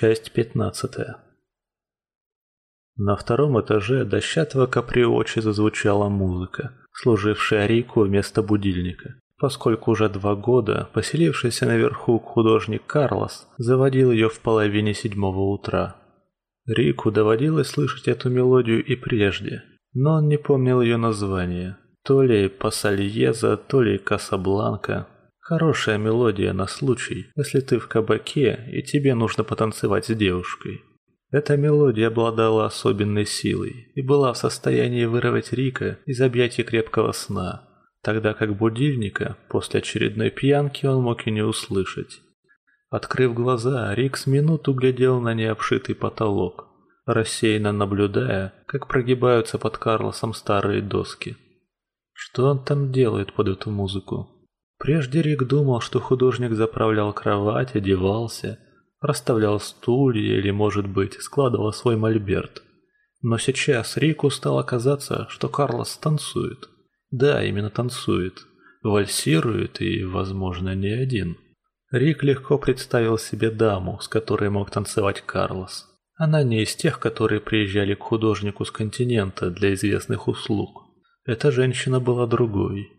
Часть пятнадцатая. На втором этаже дощатого каприочи зазвучала музыка, служившая Рику вместо будильника, поскольку уже два года поселившийся наверху художник Карлос заводил ее в половине седьмого утра. Рику доводилось слышать эту мелодию и прежде, но он не помнил ее название. То ли Пасальеза, то ли Касабланка, Хорошая мелодия на случай, если ты в кабаке и тебе нужно потанцевать с девушкой. Эта мелодия обладала особенной силой и была в состоянии вырвать Рика из объятий крепкого сна, тогда как будильника после очередной пьянки он мог и не услышать. Открыв глаза, Рик с минуту глядел на необшитый потолок, рассеянно наблюдая, как прогибаются под Карлосом старые доски. Что он там делает под эту музыку? Прежде Рик думал, что художник заправлял кровать, одевался, расставлял стулья или, может быть, складывал свой мольберт. Но сейчас Рику стало казаться, что Карлос танцует. Да, именно танцует. Вальсирует и, возможно, не один. Рик легко представил себе даму, с которой мог танцевать Карлос. Она не из тех, которые приезжали к художнику с континента для известных услуг. Эта женщина была другой,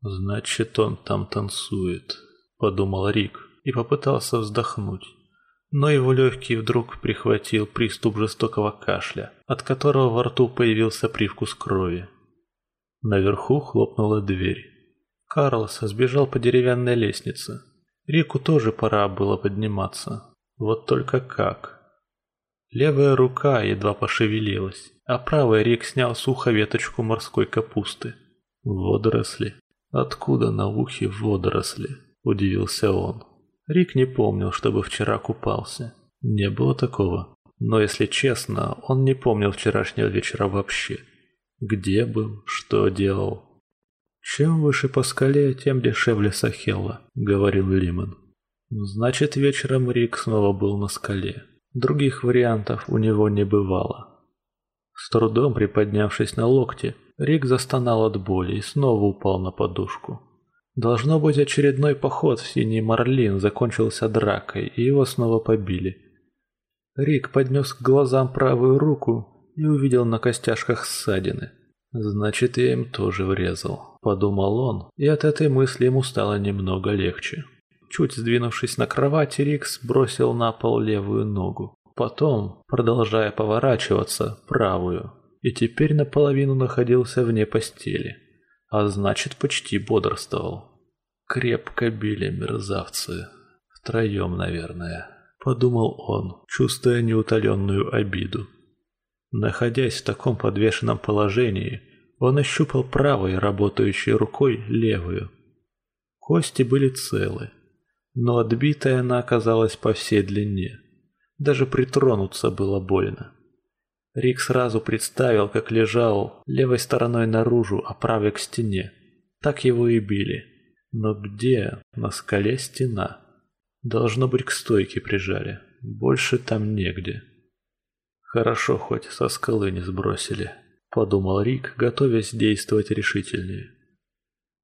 «Значит, он там танцует», — подумал Рик и попытался вздохнуть. Но его легкий вдруг прихватил приступ жестокого кашля, от которого во рту появился привкус крови. Наверху хлопнула дверь. Карлос сбежал по деревянной лестнице. Рику тоже пора было подниматься. Вот только как? Левая рука едва пошевелилась, а правый Рик снял сухо веточку морской капусты. Водоросли. «Откуда на ухе водоросли?» – удивился он. Рик не помнил, чтобы вчера купался. Не было такого. Но, если честно, он не помнил вчерашнего вечера вообще. Где был, что делал. «Чем выше по скале, тем дешевле Сахелла», — говорил Лимон. Значит, вечером Рик снова был на скале. Других вариантов у него не бывало. С трудом приподнявшись на локте, Рик застонал от боли и снова упал на подушку. Должно быть, очередной поход в Синий Марлин закончился дракой, и его снова побили. Рик поднес к глазам правую руку и увидел на костяшках ссадины. «Значит, я им тоже врезал», — подумал он, и от этой мысли ему стало немного легче. Чуть сдвинувшись на кровати, Рик сбросил на пол левую ногу. Потом, продолжая поворачиваться, правую и теперь наполовину находился вне постели, а значит почти бодрствовал. Крепко били мерзавцы. Втроем, наверное, подумал он, чувствуя неутоленную обиду. Находясь в таком подвешенном положении, он ощупал правой работающей рукой левую. Кости были целы, но отбитая она оказалась по всей длине. Даже притронуться было больно. Рик сразу представил, как лежал левой стороной наружу, а правой к стене. Так его и били. Но где на скале стена? Должно быть, к стойке прижали. Больше там негде. Хорошо, хоть со скалы не сбросили, подумал Рик, готовясь действовать решительнее.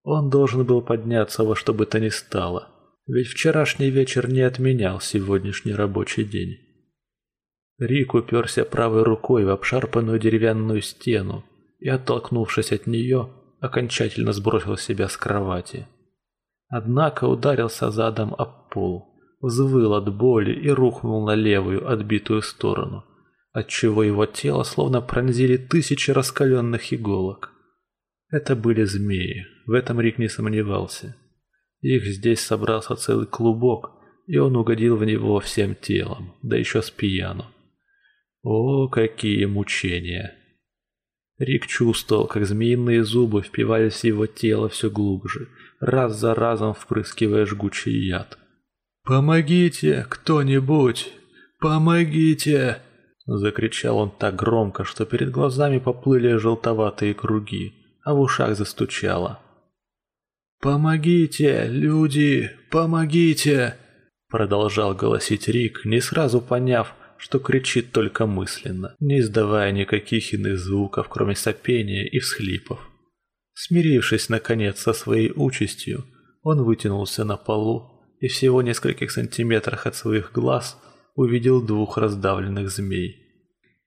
Он должен был подняться во что бы то ни стало, ведь вчерашний вечер не отменял сегодняшний рабочий день. Рик уперся правой рукой в обшарпанную деревянную стену и, оттолкнувшись от нее, окончательно сбросил себя с кровати. Однако ударился задом об пол, взвыл от боли и рухнул на левую отбитую сторону, отчего его тело словно пронзили тысячи раскаленных иголок. Это были змеи, в этом Рик не сомневался. Их здесь собрался целый клубок, и он угодил в него всем телом, да еще с пьяну. О, какие мучения! Рик чувствовал, как змеиные зубы впивались в его тело все глубже, раз за разом впрыскивая жгучий яд. «Помогите, кто-нибудь! Помогите!» Закричал он так громко, что перед глазами поплыли желтоватые круги, а в ушах застучало. «Помогите, люди! Помогите!» Продолжал голосить Рик, не сразу поняв, что кричит только мысленно, не издавая никаких иных звуков, кроме сопения и всхлипов. Смирившись, наконец, со своей участью, он вытянулся на полу и всего нескольких сантиметрах от своих глаз увидел двух раздавленных змей.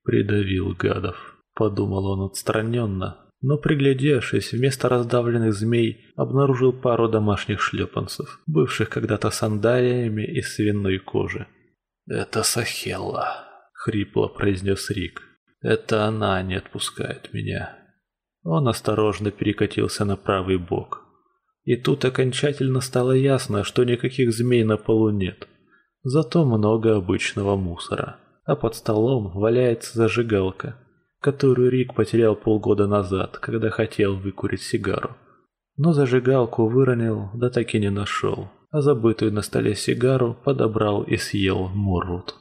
«Придавил гадов», — подумал он отстраненно, но приглядевшись, вместо раздавленных змей обнаружил пару домашних шлепанцев, бывших когда-то сандалиями из свиной кожи. «Это Сахелла», — хрипло произнес Рик. «Это она не отпускает меня». Он осторожно перекатился на правый бок. И тут окончательно стало ясно, что никаких змей на полу нет. Зато много обычного мусора. А под столом валяется зажигалка, которую Рик потерял полгода назад, когда хотел выкурить сигару. Но зажигалку выронил, да так и не нашел, а забытую на столе сигару подобрал и съел Моррут.